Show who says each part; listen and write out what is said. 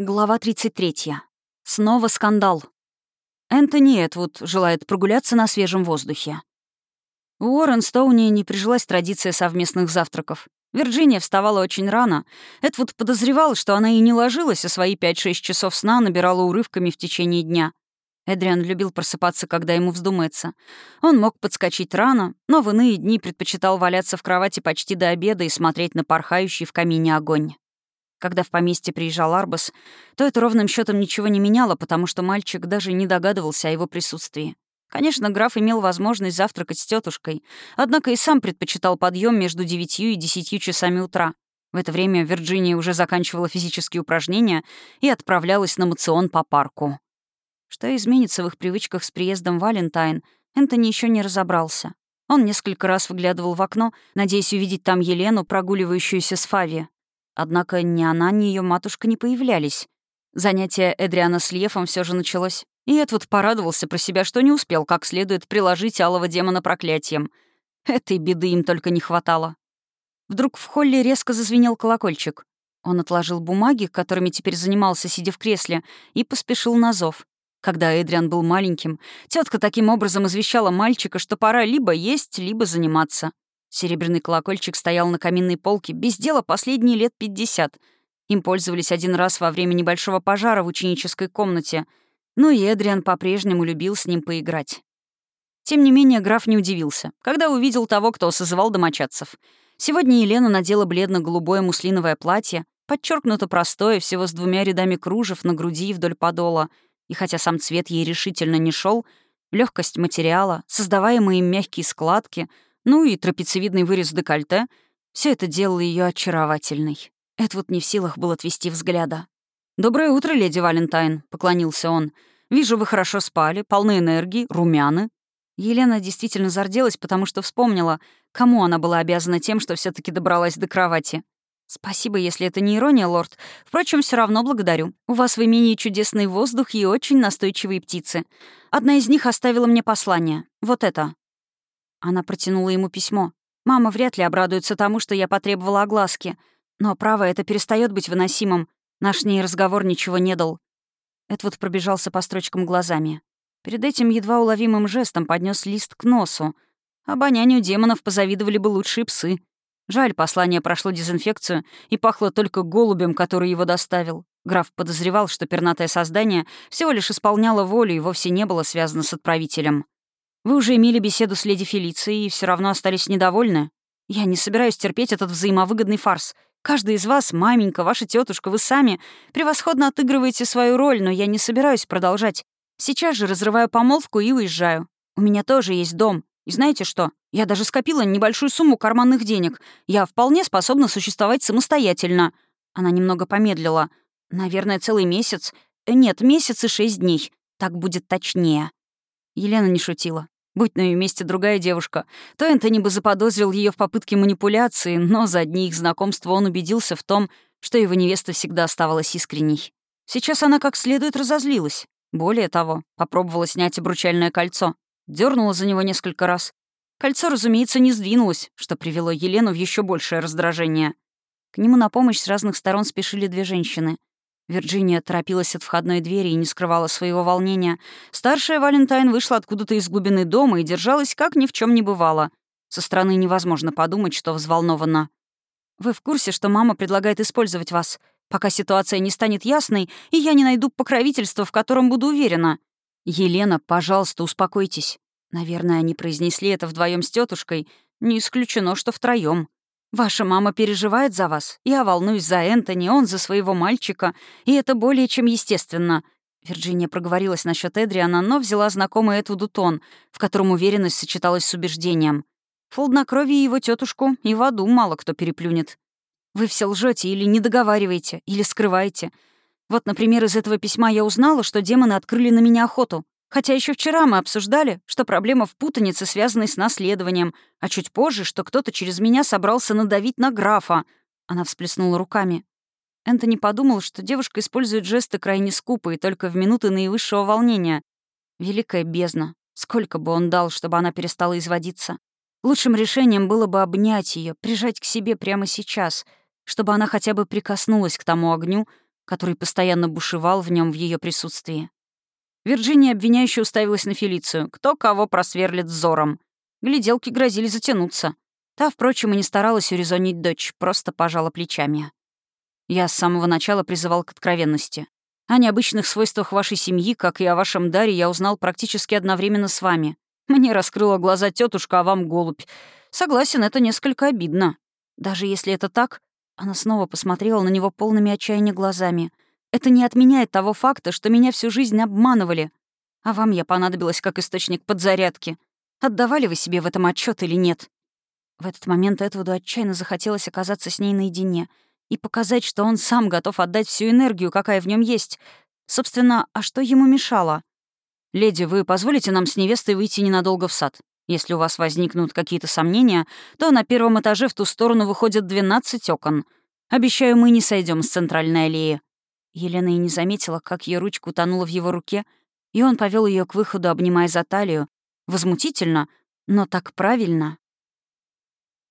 Speaker 1: Глава 33. Снова скандал. Энтони Этвуд желает прогуляться на свежем воздухе. У Уоррен Стоуни не прижилась традиция совместных завтраков. Вирджиния вставала очень рано. Этвуд подозревал, что она и не ложилась, а свои 5-6 часов сна набирала урывками в течение дня. Эдриан любил просыпаться, когда ему вздумается. Он мог подскочить рано, но в иные дни предпочитал валяться в кровати почти до обеда и смотреть на порхающий в камине огонь. Когда в поместье приезжал Арбас, то это ровным счетом ничего не меняло, потому что мальчик даже не догадывался о его присутствии. Конечно, граф имел возможность завтракать с тетушкой, однако и сам предпочитал подъем между девятью и десятью часами утра. В это время Вирджиния уже заканчивала физические упражнения и отправлялась на мацион по парку. Что изменится в их привычках с приездом Валентайн, Энтони еще не разобрался. Он несколько раз выглядывал в окно, надеясь увидеть там Елену, прогуливающуюся с Фави. Однако ни она, ни ее матушка не появлялись. Занятие Эдриана с Льефом все же началось. И Эдвуд порадовался про себя, что не успел как следует приложить алого демона проклятием. Этой беды им только не хватало. Вдруг в холле резко зазвенел колокольчик. Он отложил бумаги, которыми теперь занимался, сидя в кресле, и поспешил на зов. Когда Эдриан был маленьким, тетка таким образом извещала мальчика, что пора либо есть, либо заниматься. Серебряный колокольчик стоял на каминной полке без дела последние лет пятьдесят. Им пользовались один раз во время небольшого пожара в ученической комнате. Ну и Эдриан по-прежнему любил с ним поиграть. Тем не менее, граф не удивился, когда увидел того, кто созывал домочадцев. Сегодня Елена надела бледно-голубое муслиновое платье, подчеркнуто простое, всего с двумя рядами кружев на груди и вдоль подола. И хотя сам цвет ей решительно не шел, легкость материала, создаваемые им мягкие складки — ну и трапециевидный вырез декольте — все это делало ее очаровательной. Эдвуд не в силах был отвести взгляда. «Доброе утро, леди Валентайн», — поклонился он. «Вижу, вы хорошо спали, полны энергии, румяны». Елена действительно зарделась, потому что вспомнила, кому она была обязана тем, что все таки добралась до кровати. «Спасибо, если это не ирония, лорд. Впрочем, все равно благодарю. У вас в имении чудесный воздух и очень настойчивые птицы. Одна из них оставила мне послание. Вот это». Она протянула ему письмо. «Мама вряд ли обрадуется тому, что я потребовала огласки. Но, право, это перестает быть выносимым. Наш ней разговор ничего не дал». Эдвуд пробежался по строчкам глазами. Перед этим едва уловимым жестом поднес лист к носу. Обонянию демонов позавидовали бы лучшие псы. Жаль, послание прошло дезинфекцию и пахло только голубем, который его доставил. Граф подозревал, что пернатое создание всего лишь исполняло волю и вовсе не было связано с отправителем. Вы уже имели беседу с леди Фелицией и все равно остались недовольны. Я не собираюсь терпеть этот взаимовыгодный фарс. Каждый из вас, маменька, ваша тетушка, вы сами, превосходно отыгрываете свою роль, но я не собираюсь продолжать. Сейчас же разрываю помолвку и уезжаю. У меня тоже есть дом. И знаете что? Я даже скопила небольшую сумму карманных денег. Я вполне способна существовать самостоятельно. Она немного помедлила. Наверное, целый месяц. Нет, месяц и шесть дней. Так будет точнее. Елена не шутила. Будь на ее месте другая девушка, то Энтони бы заподозрил ее в попытке манипуляции, но за одни их знакомства он убедился в том, что его невеста всегда оставалась искренней. Сейчас она как следует разозлилась. Более того, попробовала снять обручальное кольцо. дернула за него несколько раз. Кольцо, разумеется, не сдвинулось, что привело Елену в еще большее раздражение. К нему на помощь с разных сторон спешили две женщины — Вирджиния торопилась от входной двери и не скрывала своего волнения. Старшая Валентайн вышла откуда-то из глубины дома и держалась, как ни в чем не бывало. Со стороны невозможно подумать, что взволнована. «Вы в курсе, что мама предлагает использовать вас, пока ситуация не станет ясной, и я не найду покровительства, в котором буду уверена?» «Елена, пожалуйста, успокойтесь». Наверное, они произнесли это вдвоем с тетушкой. Не исключено, что втроем. Ваша мама переживает за вас. Я волнуюсь за Энтони, он за своего мальчика. И это более чем естественно». Вирджиния проговорилась насчет Эдриана, но взяла знакомый Этвуду тон, в котором уверенность сочеталась с убеждением. В хладнокровие его тетушку и в аду мало кто переплюнет. Вы все лжете или не договариваете, или скрываете. Вот, например, из этого письма я узнала, что демоны открыли на меня охоту. Хотя еще вчера мы обсуждали, что проблема в путанице, связанной с наследованием, а чуть позже, что кто-то через меня собрался надавить на графа. Она всплеснула руками. Энтони подумал, что девушка использует жесты крайне скупо и только в минуты наивысшего волнения. Великая бездна. Сколько бы он дал, чтобы она перестала изводиться. Лучшим решением было бы обнять ее, прижать к себе прямо сейчас, чтобы она хотя бы прикоснулась к тому огню, который постоянно бушевал в нем в ее присутствии. Вирджиния обвиняюще уставилась на Фелицию. Кто кого просверлит взором. Гляделки грозили затянуться. Та, впрочем, и не старалась урезонить дочь, просто пожала плечами. Я с самого начала призывал к откровенности. О необычных свойствах вашей семьи, как и о вашем даре, я узнал практически одновременно с вами. Мне раскрыла глаза тетушка, а вам голубь. Согласен, это несколько обидно. Даже если это так, она снова посмотрела на него полными отчаяния глазами — это не отменяет того факта, что меня всю жизнь обманывали. А вам я понадобилась как источник подзарядки. Отдавали вы себе в этом отчет или нет? В этот момент Эдвуду отчаянно захотелось оказаться с ней наедине и показать, что он сам готов отдать всю энергию, какая в нем есть. Собственно, а что ему мешало? «Леди, вы позволите нам с невестой выйти ненадолго в сад? Если у вас возникнут какие-то сомнения, то на первом этаже в ту сторону выходят 12 окон. Обещаю, мы не сойдем с центральной аллеи. Елена и не заметила, как ее ручка утонула в его руке, и он повел ее к выходу, обнимая за талию. Возмутительно, но так правильно.